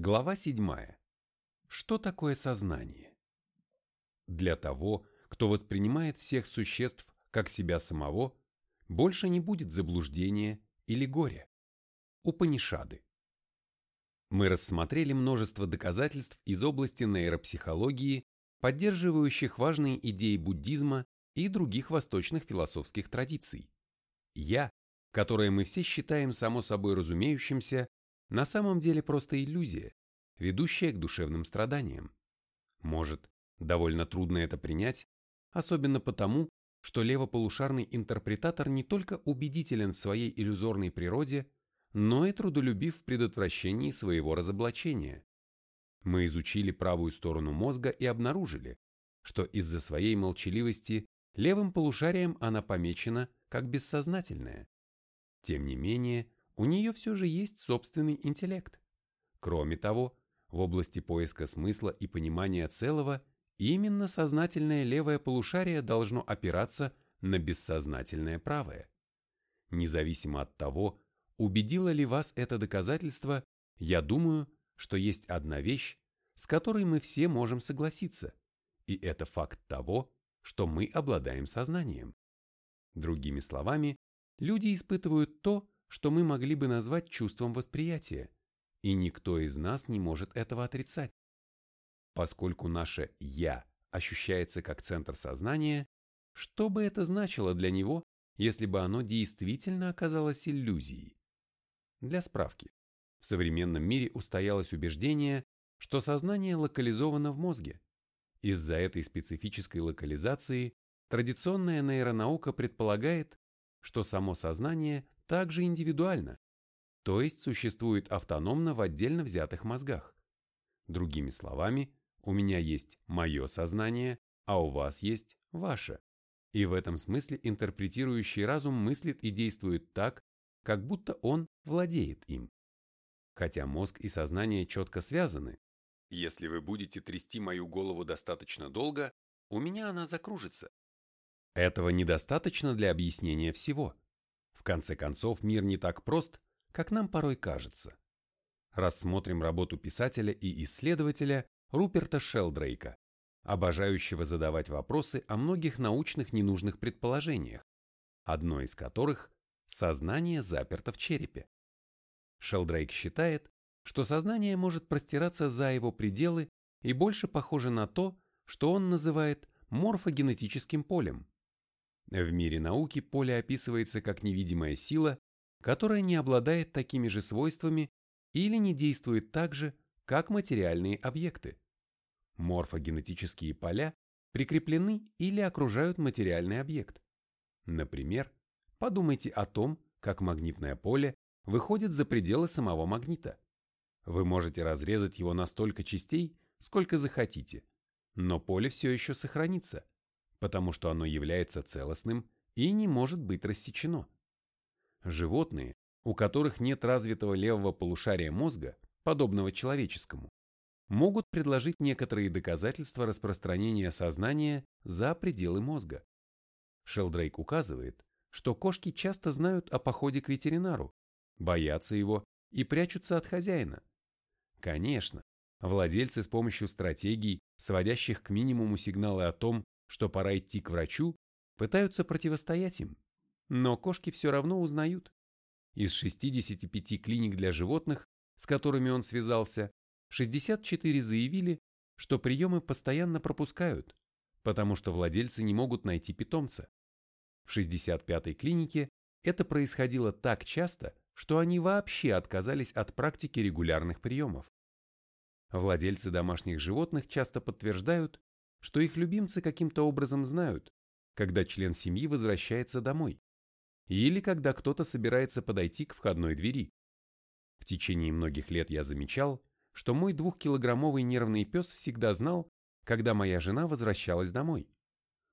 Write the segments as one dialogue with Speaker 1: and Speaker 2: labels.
Speaker 1: Глава 7. Что такое сознание? Для того, кто воспринимает всех существ как себя самого, больше не будет заблуждения или горя. Упанишады. Мы рассмотрели множество доказательств из области нейропсихологии, поддерживающих важные идеи буддизма и других восточных философских традиций. Я, которое мы все считаем само собой разумеющимся, на самом деле просто иллюзия, ведущая к душевным страданиям. Может, довольно трудно это принять, особенно потому, что левополушарный интерпретатор не только убедителен в своей иллюзорной природе, но и трудолюбив в предотвращении своего разоблачения. Мы изучили правую сторону мозга и обнаружили, что из-за своей молчаливости левым полушарием она помечена как бессознательная. Тем не менее, у нее все же есть собственный интеллект. Кроме того, в области поиска смысла и понимания целого именно сознательное левое полушарие должно опираться на бессознательное правое. Независимо от того, убедило ли вас это доказательство, я думаю, что есть одна вещь, с которой мы все можем согласиться, и это факт того, что мы обладаем сознанием. Другими словами, люди испытывают то, что мы могли бы назвать чувством восприятия, и никто из нас не может этого отрицать. Поскольку наше «я» ощущается как центр сознания, что бы это значило для него, если бы оно действительно оказалось иллюзией? Для справки, в современном мире устоялось убеждение, что сознание локализовано в мозге. Из-за этой специфической локализации традиционная нейронаука предполагает, что само сознание также индивидуально, то есть существует автономно в отдельно взятых мозгах. Другими словами, у меня есть мое сознание, а у вас есть ваше. И в этом смысле интерпретирующий разум мыслит и действует так, как будто он владеет им. Хотя мозг и сознание четко связаны, если вы будете трясти мою голову достаточно долго, у меня она закружится. Этого недостаточно для объяснения всего. В конце концов, мир не так прост, как нам порой кажется. Рассмотрим работу писателя и исследователя Руперта Шелдрейка, обожающего задавать вопросы о многих научных ненужных предположениях, одно из которых – сознание заперто в черепе. Шелдрейк считает, что сознание может простираться за его пределы и больше похоже на то, что он называет морфогенетическим полем, в мире науки поле описывается как невидимая сила, которая не обладает такими же свойствами или не действует так же, как материальные объекты. Морфогенетические поля прикреплены или окружают материальный объект. Например, подумайте о том, как магнитное поле выходит за пределы самого магнита. Вы можете разрезать его на столько частей, сколько захотите, но поле все еще сохранится – потому что оно является целостным и не может быть рассечено. Животные, у которых нет развитого левого полушария мозга, подобного человеческому, могут предложить некоторые доказательства распространения сознания за пределы мозга. Шелдрейк указывает, что кошки часто знают о походе к ветеринару, боятся его и прячутся от хозяина. Конечно, владельцы с помощью стратегий, сводящих к минимуму сигналы о том, что пора идти к врачу, пытаются противостоять им. Но кошки все равно узнают. Из 65 клиник для животных, с которыми он связался, 64 заявили, что приемы постоянно пропускают, потому что владельцы не могут найти питомца. В 65-й клинике это происходило так часто, что они вообще отказались от практики регулярных приемов. Владельцы домашних животных часто подтверждают, что их любимцы каким-то образом знают, когда член семьи возвращается домой, или когда кто-то собирается подойти к входной двери. В течение многих лет я замечал, что мой двухкилограммовый нервный пес всегда знал, когда моя жена возвращалась домой.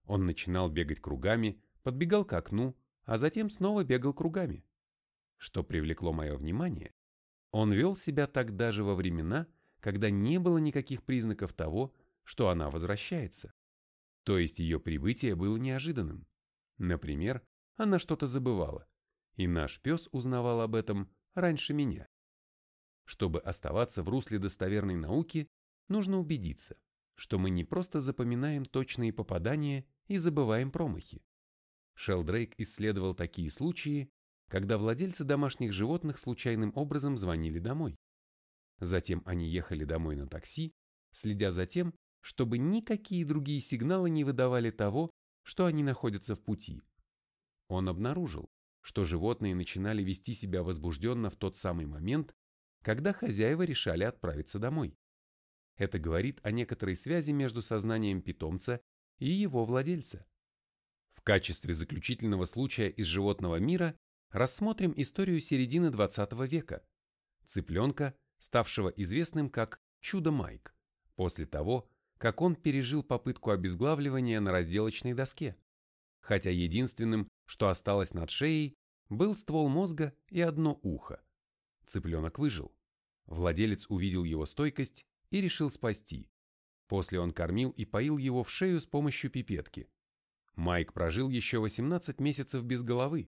Speaker 1: Он начинал бегать кругами, подбегал к окну, а затем снова бегал кругами. Что привлекло мое внимание, он вел себя так даже во времена, когда не было никаких признаков того, что она возвращается. То есть ее прибытие было неожиданным. Например, она что-то забывала, и наш пес узнавал об этом раньше меня. Чтобы оставаться в русле достоверной науки, нужно убедиться, что мы не просто запоминаем точные попадания и забываем промахи. Шелдрейк исследовал такие случаи, когда владельцы домашних животных случайным образом звонили домой. Затем они ехали домой на такси, следя за тем, чтобы никакие другие сигналы не выдавали того, что они находятся в пути. Он обнаружил, что животные начинали вести себя возбужденно в тот самый момент, когда хозяева решали отправиться домой. Это говорит о некоторой связи между сознанием питомца и его владельца. В качестве заключительного случая из животного мира рассмотрим историю середины 20 века, цыпленка, ставшего известным как Чудо Майк, после того, как он пережил попытку обезглавливания на разделочной доске, хотя единственным, что осталось над шеей, был ствол мозга и одно ухо. Цыпленок выжил. Владелец увидел его стойкость и решил спасти. После он кормил и поил его в шею с помощью пипетки. Майк прожил еще 18 месяцев без головы.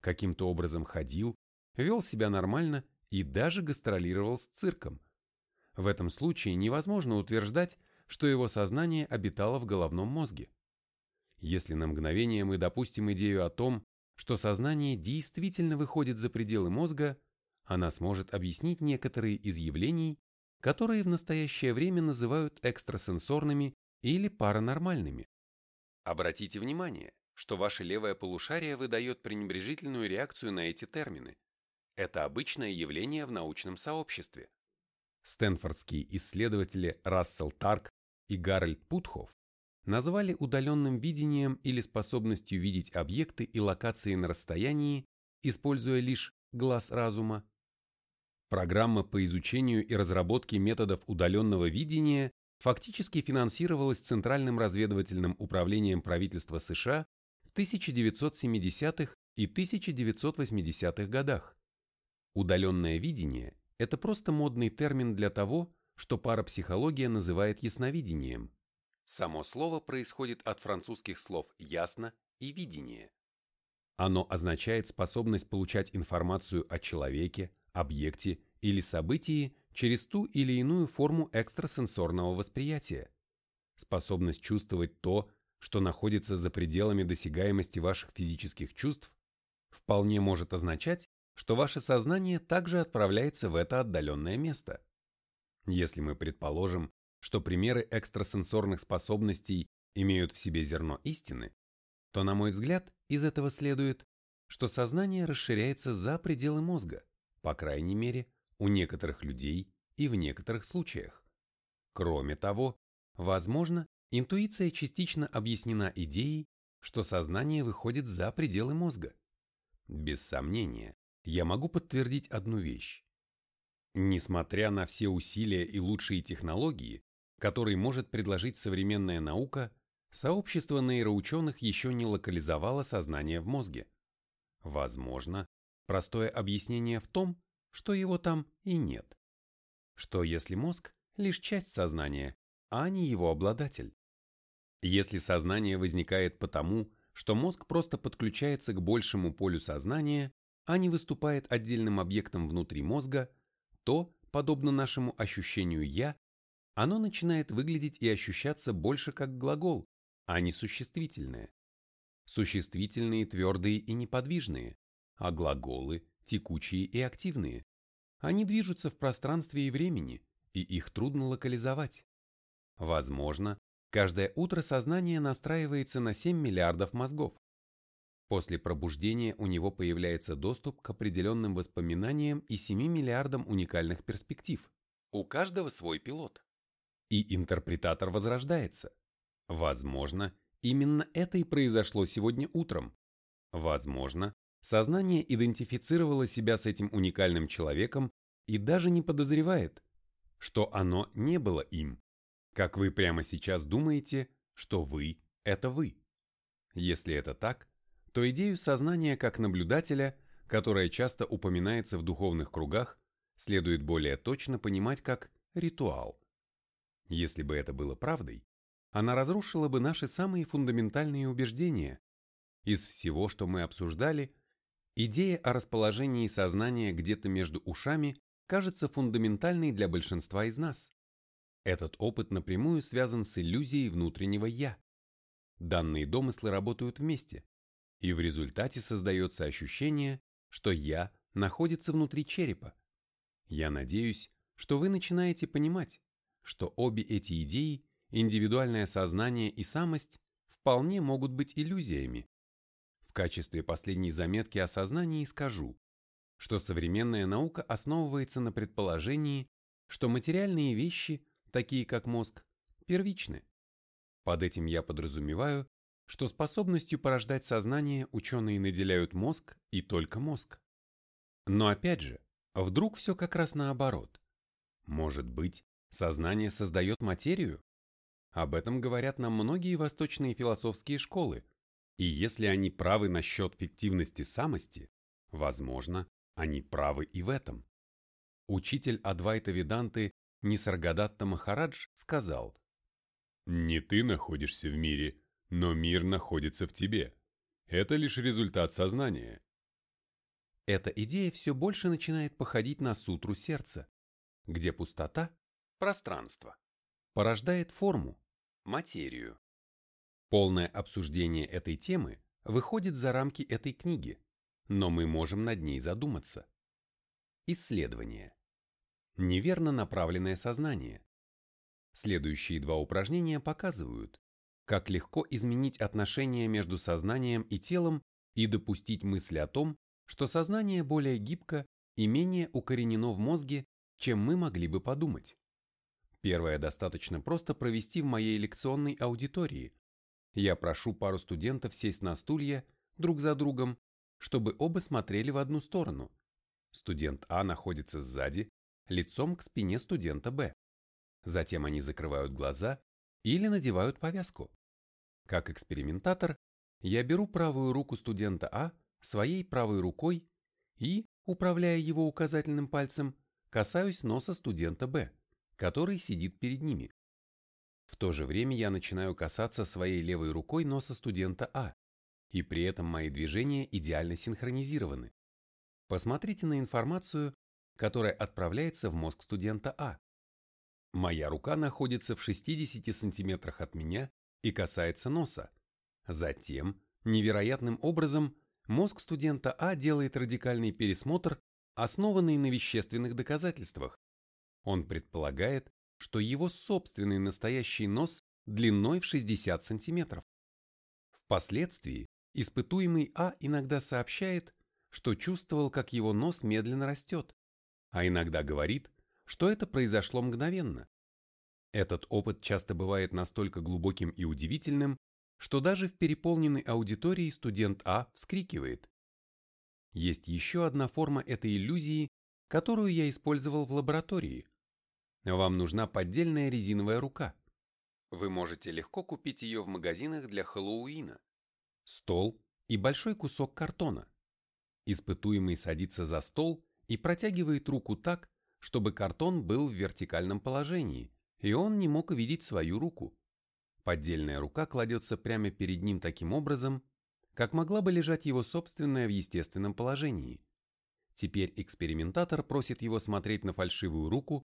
Speaker 1: Каким-то образом ходил, вел себя нормально и даже гастролировал с цирком. В этом случае невозможно утверждать, что его сознание обитало в головном мозге. Если на мгновение мы допустим идею о том, что сознание действительно выходит за пределы мозга, она сможет объяснить некоторые из явлений, которые в настоящее время называют экстрасенсорными или паранормальными. Обратите внимание, что ваше левое полушарие выдает пренебрежительную реакцию на эти термины. Это обычное явление в научном сообществе. Стэнфордские исследователи Рассел Тарк и Гарольд Путхоф назвали удаленным видением или способностью видеть объекты и локации на расстоянии, используя лишь глаз разума, Программа по изучению и разработке методов удаленного видения фактически финансировалась Центральным разведывательным управлением правительства США в 1970-х и 1980-х годах. Удаленное видение – это просто модный термин для того, что парапсихология называет ясновидением. Само слово происходит от французских слов «ясно» и «видение». Оно означает способность получать информацию о человеке, объекте или событии через ту или иную форму экстрасенсорного восприятия. Способность чувствовать то, что находится за пределами досягаемости ваших физических чувств, вполне может означать, что ваше сознание также отправляется в это отдаленное место. Если мы предположим, что примеры экстрасенсорных способностей имеют в себе зерно истины, то, на мой взгляд, из этого следует, что сознание расширяется за пределы мозга, по крайней мере, у некоторых людей и в некоторых случаях. Кроме того, возможно, интуиция частично объяснена идеей, что сознание выходит за пределы мозга. Без сомнения, я могу подтвердить одну вещь. Несмотря на все усилия и лучшие технологии, которые может предложить современная наука, сообщество нейроученых еще не локализовало сознание в мозге. Возможно, Простое объяснение в том, что его там и нет. Что если мозг – лишь часть сознания, а не его обладатель? Если сознание возникает потому, что мозг просто подключается к большему полю сознания, а не выступает отдельным объектом внутри мозга, то, подобно нашему ощущению «я», оно начинает выглядеть и ощущаться больше как глагол, а не существительное. Существительные твердые и неподвижные, а глаголы текучие и активные. Они движутся в пространстве и времени, и их трудно локализовать. Возможно, каждое утро сознание настраивается на 7 миллиардов мозгов. После пробуждения у него появляется доступ к определенным воспоминаниям и 7 миллиардам уникальных перспектив. У каждого свой пилот. И интерпретатор возрождается. Возможно, именно это и произошло сегодня утром. Возможно, Сознание идентифицировало себя с этим уникальным человеком и даже не подозревает, что оно не было им. Как вы прямо сейчас думаете, что вы – это вы. Если это так, то идею сознания как наблюдателя, которая часто упоминается в духовных кругах, следует более точно понимать как ритуал. Если бы это было правдой, она разрушила бы наши самые фундаментальные убеждения. Из всего, что мы обсуждали – Идея о расположении сознания где-то между ушами кажется фундаментальной для большинства из нас. Этот опыт напрямую связан с иллюзией внутреннего «я». Данные домыслы работают вместе, и в результате создается ощущение, что «я» находится внутри черепа. Я надеюсь, что вы начинаете понимать, что обе эти идеи, индивидуальное сознание и самость, вполне могут быть иллюзиями. В качестве последней заметки о сознании скажу, что современная наука основывается на предположении, что материальные вещи, такие как мозг, первичны. Под этим я подразумеваю, что способностью порождать сознание ученые наделяют мозг и только мозг. Но опять же, вдруг все как раз наоборот. Может быть, сознание создает материю? Об этом говорят нам многие восточные философские школы, и если они правы насчет фиктивности самости, возможно, они правы и в этом. Учитель Адвайта Веданты Нисаргадатта Махарадж сказал, «Не ты находишься в мире, но мир находится в тебе. Это лишь результат сознания». Эта идея все больше начинает походить на сутру сердца, где пустота – пространство, порождает форму, материю. Полное обсуждение этой темы выходит за рамки этой книги, но мы можем над ней задуматься. Исследование. Неверно направленное сознание. Следующие два упражнения показывают, как легко изменить отношения между сознанием и телом и допустить мысли о том, что сознание более гибко и менее укоренено в мозге, чем мы могли бы подумать. Первое достаточно просто провести в моей лекционной аудитории. Я прошу пару студентов сесть на стулья друг за другом чтобы оба смотрели в одну сторону. Студент А находится сзади, лицом к спине студента Б. Затем они закрывают глаза или надевают повязку. Как экспериментатор, я беру правую руку студента А своей правой рукой и, управляя его указательным пальцем, касаюсь носа студента Б, который сидит перед ними. В то же время я начинаю касаться своей левой рукой носа студента А, и при этом мои движения идеально синхронизированы. Посмотрите на информацию, которая отправляется в мозг студента А. Моя рука находится в 60 сантиметрах от меня и касается носа. Затем, невероятным образом, мозг студента А делает радикальный пересмотр, основанный на вещественных доказательствах. Он предполагает, что его собственный настоящий нос длиной в 60 сантиметров. Впоследствии Испытуемый А иногда сообщает, что чувствовал, как его нос медленно растет, а иногда говорит, что это произошло мгновенно. Этот опыт часто бывает настолько глубоким и удивительным, что даже в переполненной аудитории студент А вскрикивает. Есть еще одна форма этой иллюзии, которую я использовал в лаборатории. Вам нужна поддельная резиновая рука. Вы можете легко купить ее в магазинах для Хэллоуина стол и большой кусок картона. Испытуемый садится за стол и протягивает руку так, чтобы картон был в вертикальном положении, и он не мог увидеть свою руку. Поддельная рука кладется прямо перед ним таким образом, как могла бы лежать его собственная в естественном положении. Теперь экспериментатор просит его смотреть на фальшивую руку,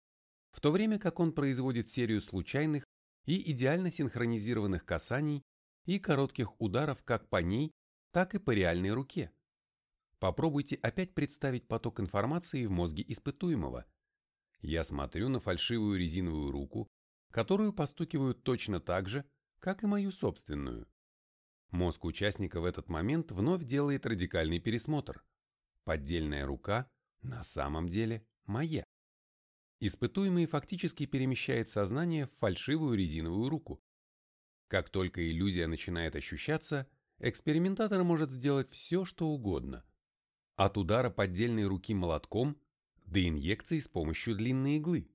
Speaker 1: в то время как он производит серию случайных и идеально синхронизированных касаний и коротких ударов как по ней, так и по реальной руке. Попробуйте опять представить поток информации в мозге испытуемого. Я смотрю на фальшивую резиновую руку, которую постукивают точно так же, как и мою собственную. Мозг участника в этот момент вновь делает радикальный пересмотр. Поддельная рука на самом деле моя. Испытуемый фактически перемещает сознание в фальшивую резиновую руку. Как только иллюзия начинает ощущаться, экспериментатор может сделать все, что угодно. От удара поддельной руки молотком до инъекции с помощью длинной иглы.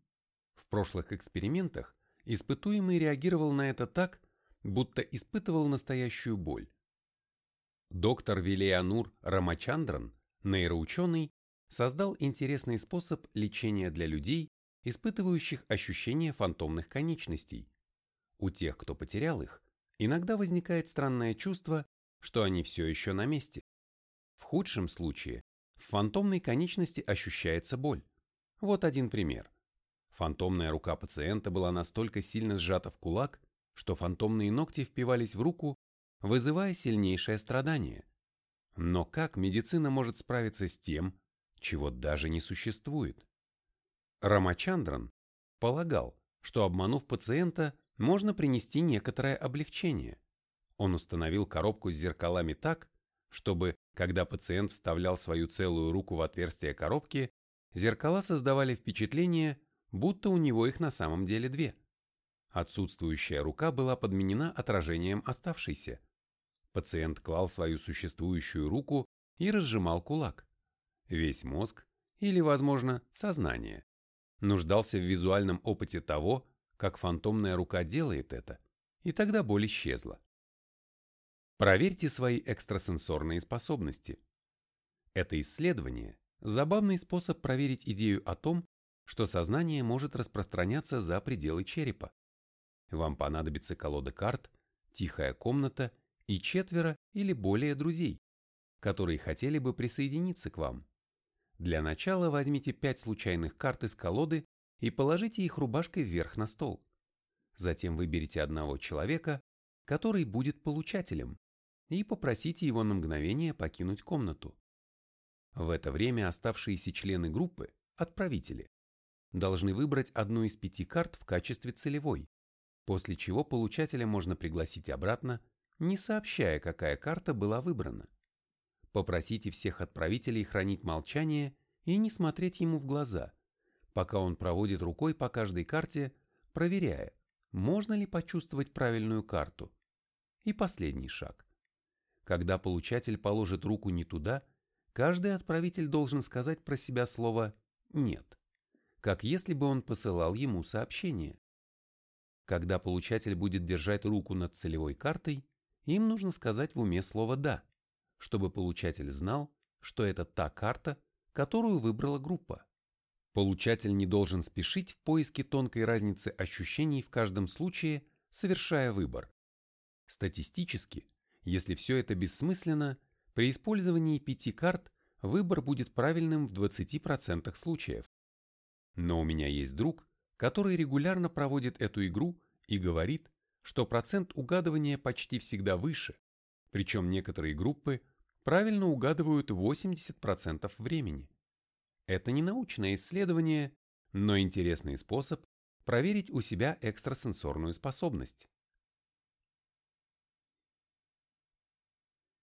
Speaker 1: В прошлых экспериментах испытуемый реагировал на это так, будто испытывал настоящую боль. Доктор Вилеянур Рамачандран, нейроученый, создал интересный способ лечения для людей, испытывающих ощущение фантомных конечностей. У тех, кто потерял их, иногда возникает странное чувство, что они все еще на месте. В худшем случае в фантомной конечности ощущается боль. Вот один пример. Фантомная рука пациента была настолько сильно сжата в кулак, что фантомные ногти впивались в руку, вызывая сильнейшее страдание. Но как медицина может справиться с тем, чего даже не существует? Рамачандран полагал, что обманув пациента, можно принести некоторое облегчение. Он установил коробку с зеркалами так, чтобы, когда пациент вставлял свою целую руку в отверстие коробки, зеркала создавали впечатление, будто у него их на самом деле две. Отсутствующая рука была подменена отражением оставшейся. Пациент клал свою существующую руку и разжимал кулак. Весь мозг, или, возможно, сознание, нуждался в визуальном опыте того, как фантомная рука делает это, и тогда боль исчезла. Проверьте свои экстрасенсорные способности. Это исследование – забавный способ проверить идею о том, что сознание может распространяться за пределы черепа. Вам понадобится колода карт, тихая комната и четверо или более друзей, которые хотели бы присоединиться к вам. Для начала возьмите пять случайных карт из колоды и положите их рубашкой вверх на стол. Затем выберите одного человека, который будет получателем, и попросите его на мгновение покинуть комнату. В это время оставшиеся члены группы, отправители, должны выбрать одну из пяти карт в качестве целевой, после чего получателя можно пригласить обратно, не сообщая, какая карта была выбрана. Попросите всех отправителей хранить молчание и не смотреть ему в глаза, пока он проводит рукой по каждой карте, проверяя, можно ли почувствовать правильную карту. И последний шаг. Когда получатель положит руку не туда, каждый отправитель должен сказать про себя слово «нет», как если бы он посылал ему сообщение. Когда получатель будет держать руку над целевой картой, им нужно сказать в уме слово «да», чтобы получатель знал, что это та карта, которую выбрала группа. Получатель не должен спешить в поиске тонкой разницы ощущений в каждом случае, совершая выбор. Статистически, если все это бессмысленно, при использовании пяти карт выбор будет правильным в 20% случаев. Но у меня есть друг, который регулярно проводит эту игру и говорит, что процент угадывания почти всегда выше, причем некоторые группы правильно угадывают 80% времени. Это не научное исследование, но интересный способ проверить у себя экстрасенсорную способность.